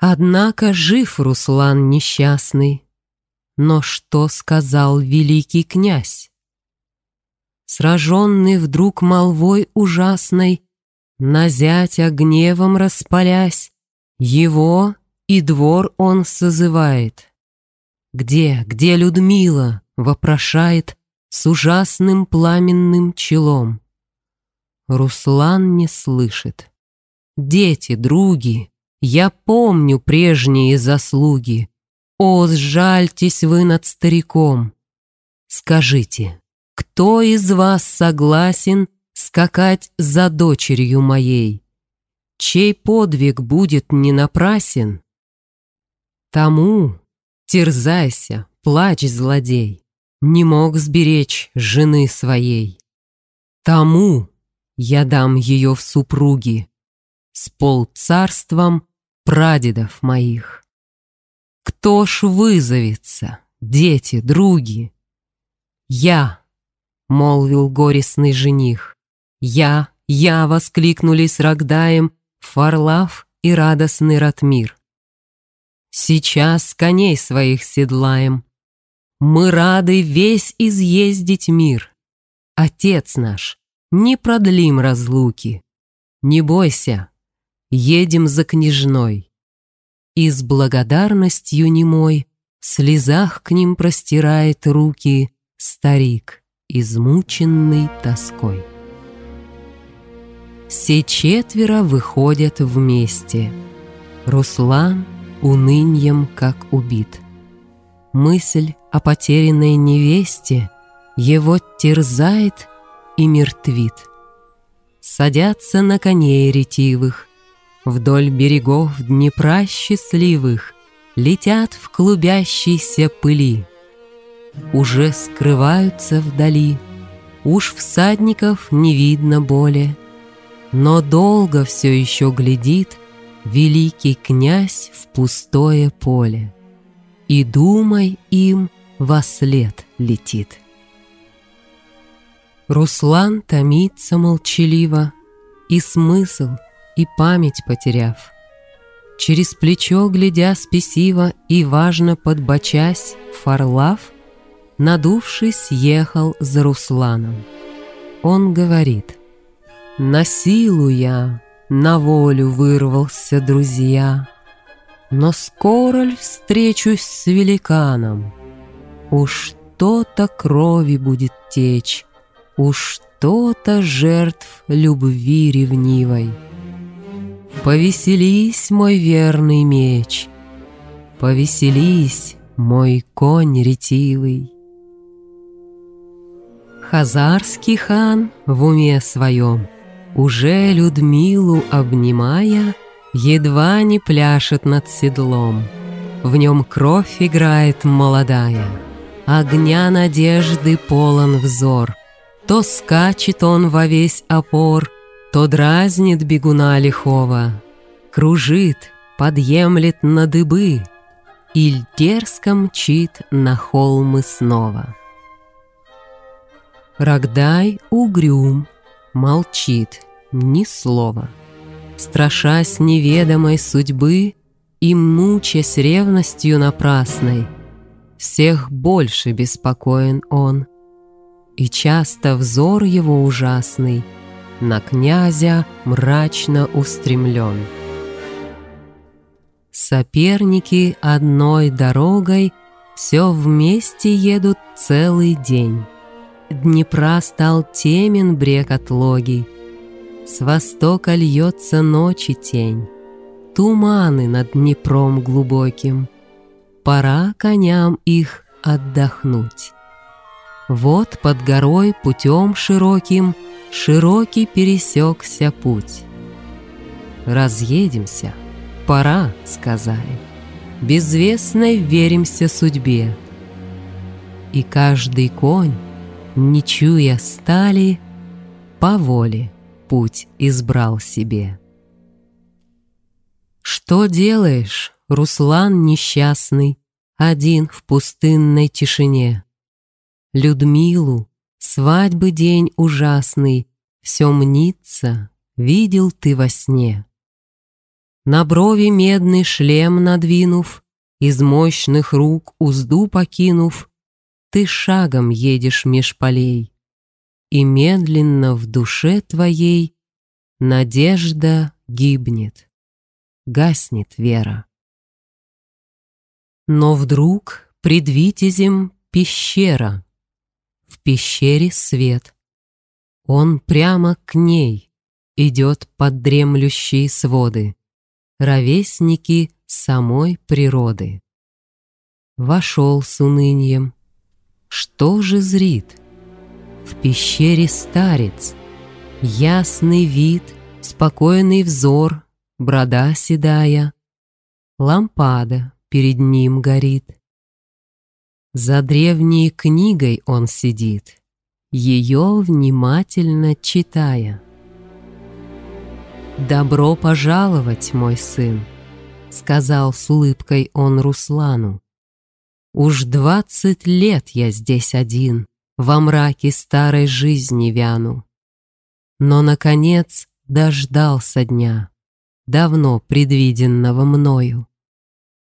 Однако жив Руслан несчастный. Но что сказал великий князь? Сраженный вдруг молвой ужасной, На зятя гневом распалясь, Его и двор он созывает. «Где, где Людмила?» — вопрошает С ужасным пламенным челом. Руслан не слышит. «Дети, други, я помню прежние заслуги. О, сжальтесь вы над стариком! Скажите, кто из вас согласен скакать за дочерью моей? Чей подвиг будет не напрасен? Тому терзайся, плачь, злодей, Не мог сберечь жены своей. Тому я дам ее в супруги С полцарством прадедов моих. Кто ж вызовется, дети, други? Я, — молвил горестный жених, Я, я, — воскликнули с Рогдаем Фарлав и радостный Ратмир. Сейчас коней своих седлаем. Мы рады весь изъездить мир. Отец наш, не продлим разлуки. Не бойся, едем за княжной. И с благодарностью немой В слезах к ним простирает руки Старик, измученный тоской. Все четверо выходят вместе. Руслан — уныньем как убит. Мысль о потерянной невесте его терзает и мертвит. Садятся на коней ретивых, вдоль берегов Днепра счастливых летят в клубящейся пыли. Уже скрываются вдали, уж всадников не видно более, но долго все еще глядит — великий князь в пустое поле, И думай им во след летит. Руслан томится молчаливо, И смысл, и память потеряв. Через плечо, глядя спесиво И важно подбочась, Фарлав, Надувшись, ехал за Русланом. Он говорит, «На силу я, на волю вырвался, друзья. Но скоро ль встречусь с великаном? Уж что-то крови будет течь, Уж что-то жертв любви ревнивой. Повеселись, мой верный меч, Повеселись, мой конь ретивый. Хазарский хан в уме своем — уже Людмилу обнимая, Едва не пляшет над седлом. В нем кровь играет молодая, Огня надежды полон взор. То скачет он во весь опор, То дразнит бегуна лихого, Кружит, подъемлет на дыбы, Иль дерзко мчит на холмы снова. Рогдай угрюм, молчит, ни слова. Страшась неведомой судьбы и мучаясь ревностью напрасной, всех больше беспокоен он. И часто взор его ужасный на князя мрачно устремлен. Соперники одной дорогой все вместе едут целый день. Днепра стал темен брег отлогий, С востока льется ночи тень, Туманы над Днепром глубоким, Пора коням их отдохнуть. Вот под горой путем широким Широкий пересекся путь. Разъедемся, пора, сказали, Безвестной веримся судьбе. И каждый конь не чуя стали, по воле путь избрал себе. Что делаешь, Руслан несчастный, один в пустынной тишине? Людмилу, свадьбы день ужасный, все мнится, видел ты во сне. На брови медный шлем надвинув, Из мощных рук узду покинув, Ты шагом едешь меж полей, И медленно в душе твоей Надежда гибнет, гаснет вера. Но вдруг пред витязем пещера, пещере свет. Он прямо к ней идет под дремлющие своды, Ровесники самой природы. Вошел с унынием. Что же зрит? В пещере старец, Ясный вид, спокойный взор, Брода седая, Лампада перед ним горит. За древней книгой он сидит, Ее внимательно читая. «Добро пожаловать, мой сын», — сказал с улыбкой он Руслану. «Уж двадцать лет я здесь один, во мраке старой жизни вяну. Но, наконец, дождался дня, давно предвиденного мною.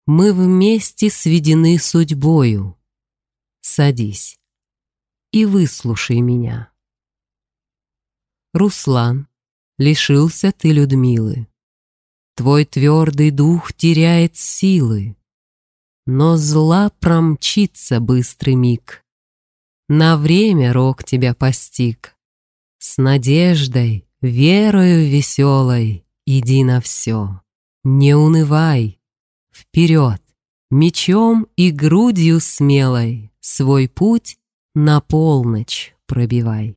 Мы вместе сведены судьбою. Садись и выслушай меня. Руслан, лишился ты Людмилы. Твой твердый дух теряет силы, но зла промчится быстрый миг. На время рок тебя постиг. С надеждой, верою веселой Иди на все, не унывай, Вперед, мечом и грудью смелой Свой путь на полночь пробивай.